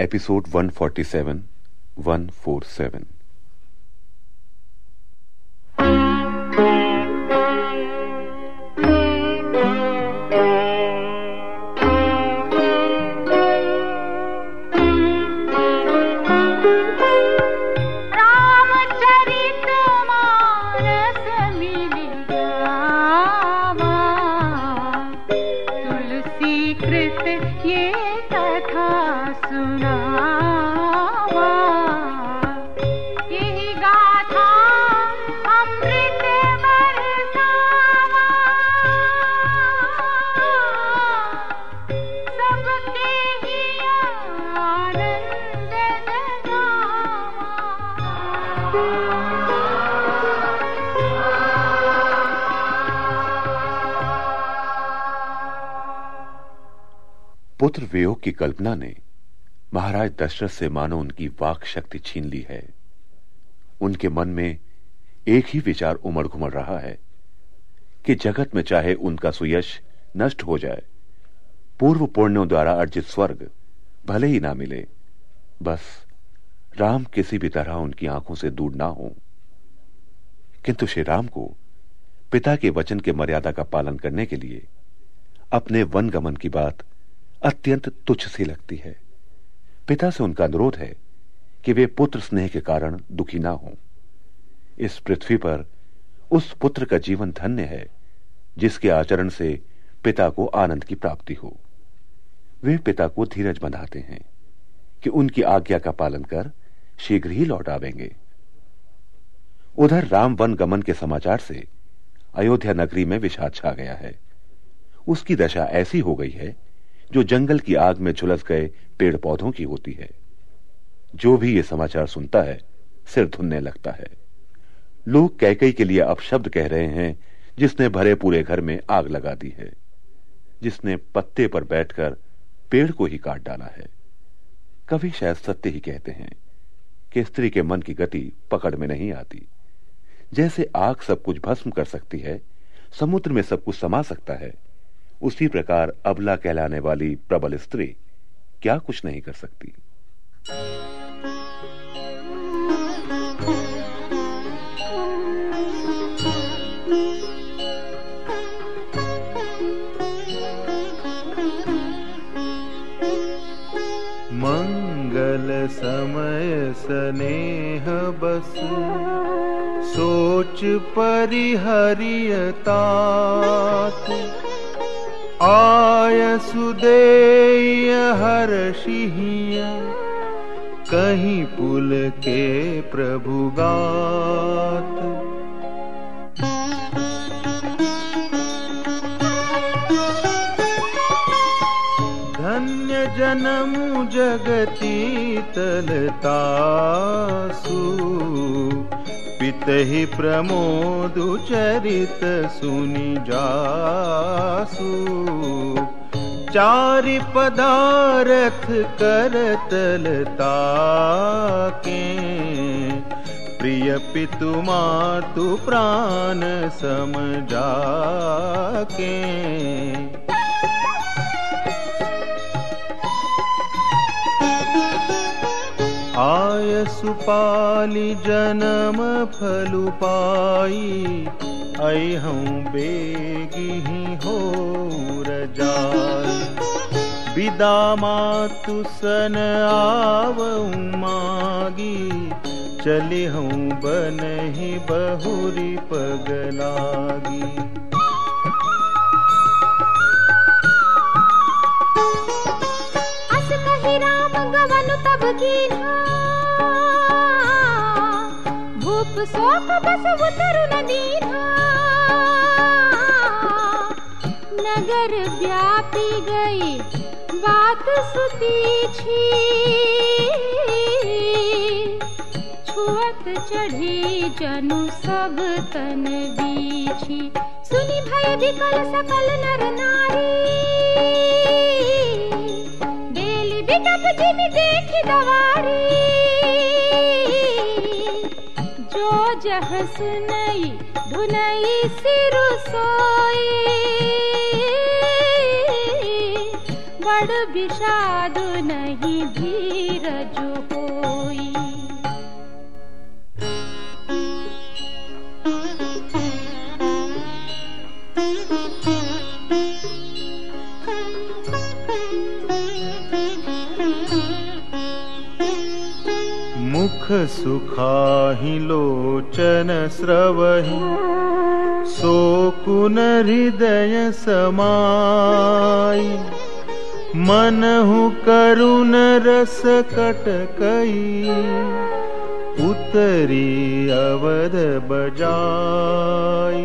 episode 147 147 पुत्र वियोग की कल्पना ने महाराज दशरथ से मानो उनकी वाक शक्ति छीन ली है। उनके मन में एक ही विचार उमड़ घुमड़ रहा है कि जगत में चाहे उनका सुयश नष्ट हो जाए पूर्व पुण्यों द्वारा अर्जित स्वर्ग भले ही ना मिले, बस राम किसी भी तरह उनकी आँखों से दूर ना हो। किंतु श्री राम को पिता के वचन के मर्यादा का पालन करने के लिए अपने वन गमन की बात अत्यंत तुच्छ सी लगती है। पिता से उनका अनुरोध है कि वे पुत्र स्नेह के कारण दुखी ना हों। इस पृथ्वी पर उस पुत्र का जीवन धन्य है, जिसके आचरण से पिता को आनंद की प्राप्ति हो। वे पिता को धीरज बंधाते हैं कि उनकी आज्ञा का पालन कर शीघ्र ही लौट आवेंगे। उधर राम वन गमन के समाचार से अयोध्या नगरी में विषाद छा गया है। उसकी दशा ऐसी हो गई है जो जंगल की आग में झुलस गए पेड़ पौधों की होती है। जो भी ये समाचार सुनता है, सिर धुनने लगता है। लोग कैकई के लिए अपशब्द कह रहे हैं, जिसने भरे पूरे घर में आग लगा दी है, जिसने पत्ते पर बैठकर पेड़ को ही काट डाला है। कभी शायद सत्य ही कहते हैं कि स्त्री के मन की गति पकड़ में नहीं आती। जैसे आग सब कुछ भस्म कर सकती है, समुद्र में सब कुछ समा सकता है उसी प्रकार अबला कहलाने वाली प्रबल स्त्री क्या कुछ नहीं कर सकती। मंगल समय स्नेह बस, सोच परिहरियता आय सुदेय हर्षिय कहीं पुल के प्रभु गात धन्य जन्म जगती तलतासु पितहि प्रमोदु, चरित सुनि जासु। चारि पदारथ करतलता के प्रिय पितु मातु प्राण समझा के सुपाली जन्म फलु पाई। अहूँ बेगी हो रजाई। विदा मातु सन आव मागी। चले हूँ बन ही बहुरी पगलागी तब कीन्हा नगर व्यापी गई बात सुती छी छुअत चढ़ी जनु सब तन बीछी सुनि भय विकल सकल नर नारी बेली बिटप जिन देखी दवारी जो जहस नई धुनई सिरु सोई। बड़ विषाद नहीं धीरज सुखाहि लोचन स्रवहि सोकुन हृदय समाई। मनहु करुण रस कटकई उतरी अवध बजाई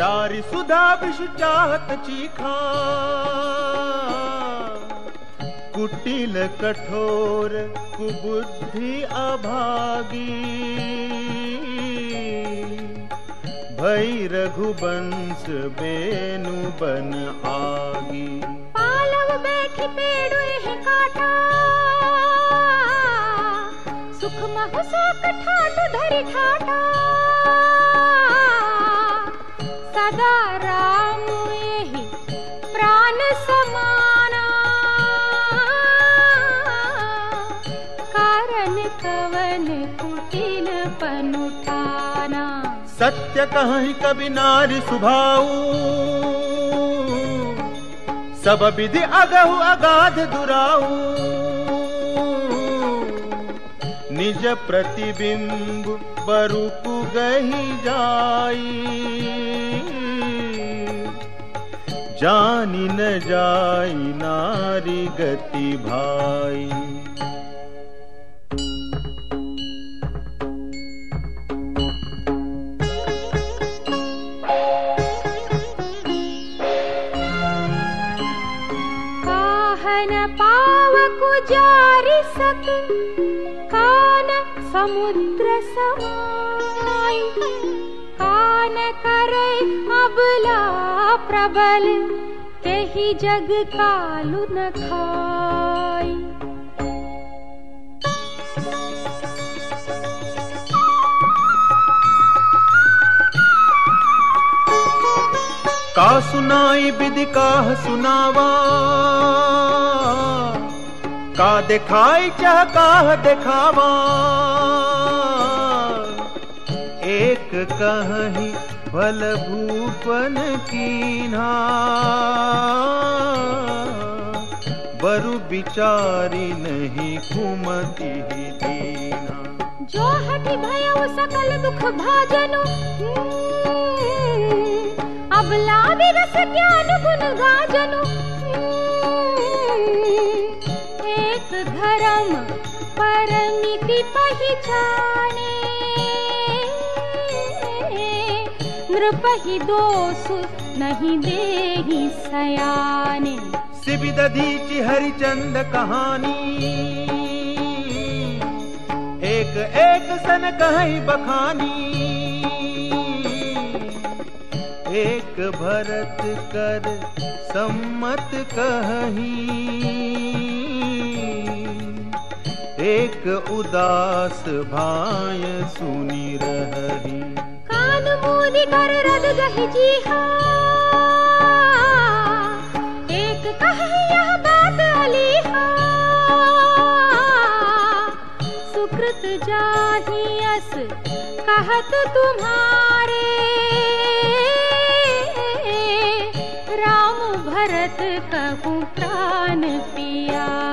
डारी सुधा विषु चाहत चीखा। कुटिल कठोर कुबुद्धि अभागी। भई रघुवंश बेनु बन आगी। पालव बैठ पेड़ काटा। सुख महु सोक ठाट धरि ठाटा। सदा राम एहि प्राण समाना कारण कवन कुटिल पनुठाना। सत्य कहीं कभी नारी सुभाऊ। सब विधि अगहु अगाध दुराऊ। निज प्रतिबिंब बरुकु गही जाई जानी न जाई नारी गति भाई। काहन पावकु जारि सक कान समुद्र समाई कान करे अबला प्रबल तेहि जग कालु का सुनाई विधि काह सुनावा? का दिखाई चाह काह दिखावा कहीं भल भूपन कीन्हा। बरु बिचारी नहीं कुमति दीना जो हटि भयउ सकल दुख भाजनु अब लागे रस ज्ञान गुण गाजनु एक धर्म परमिति पहिचाने नृपहि दोष नहीं देहि सयाने। सिबि दधीचि हरिचंद कहानी। एक एक सन कहीं बखानी। एक भरत कर सम्मत कही। एक उदास भाय सुनी रही मूंदी कर रद गहि जीहा एक कहे यह बात अलीहा सुकृत जाहियस कहत तुम्हारे। राम भरत कहूँ प्राण पियारे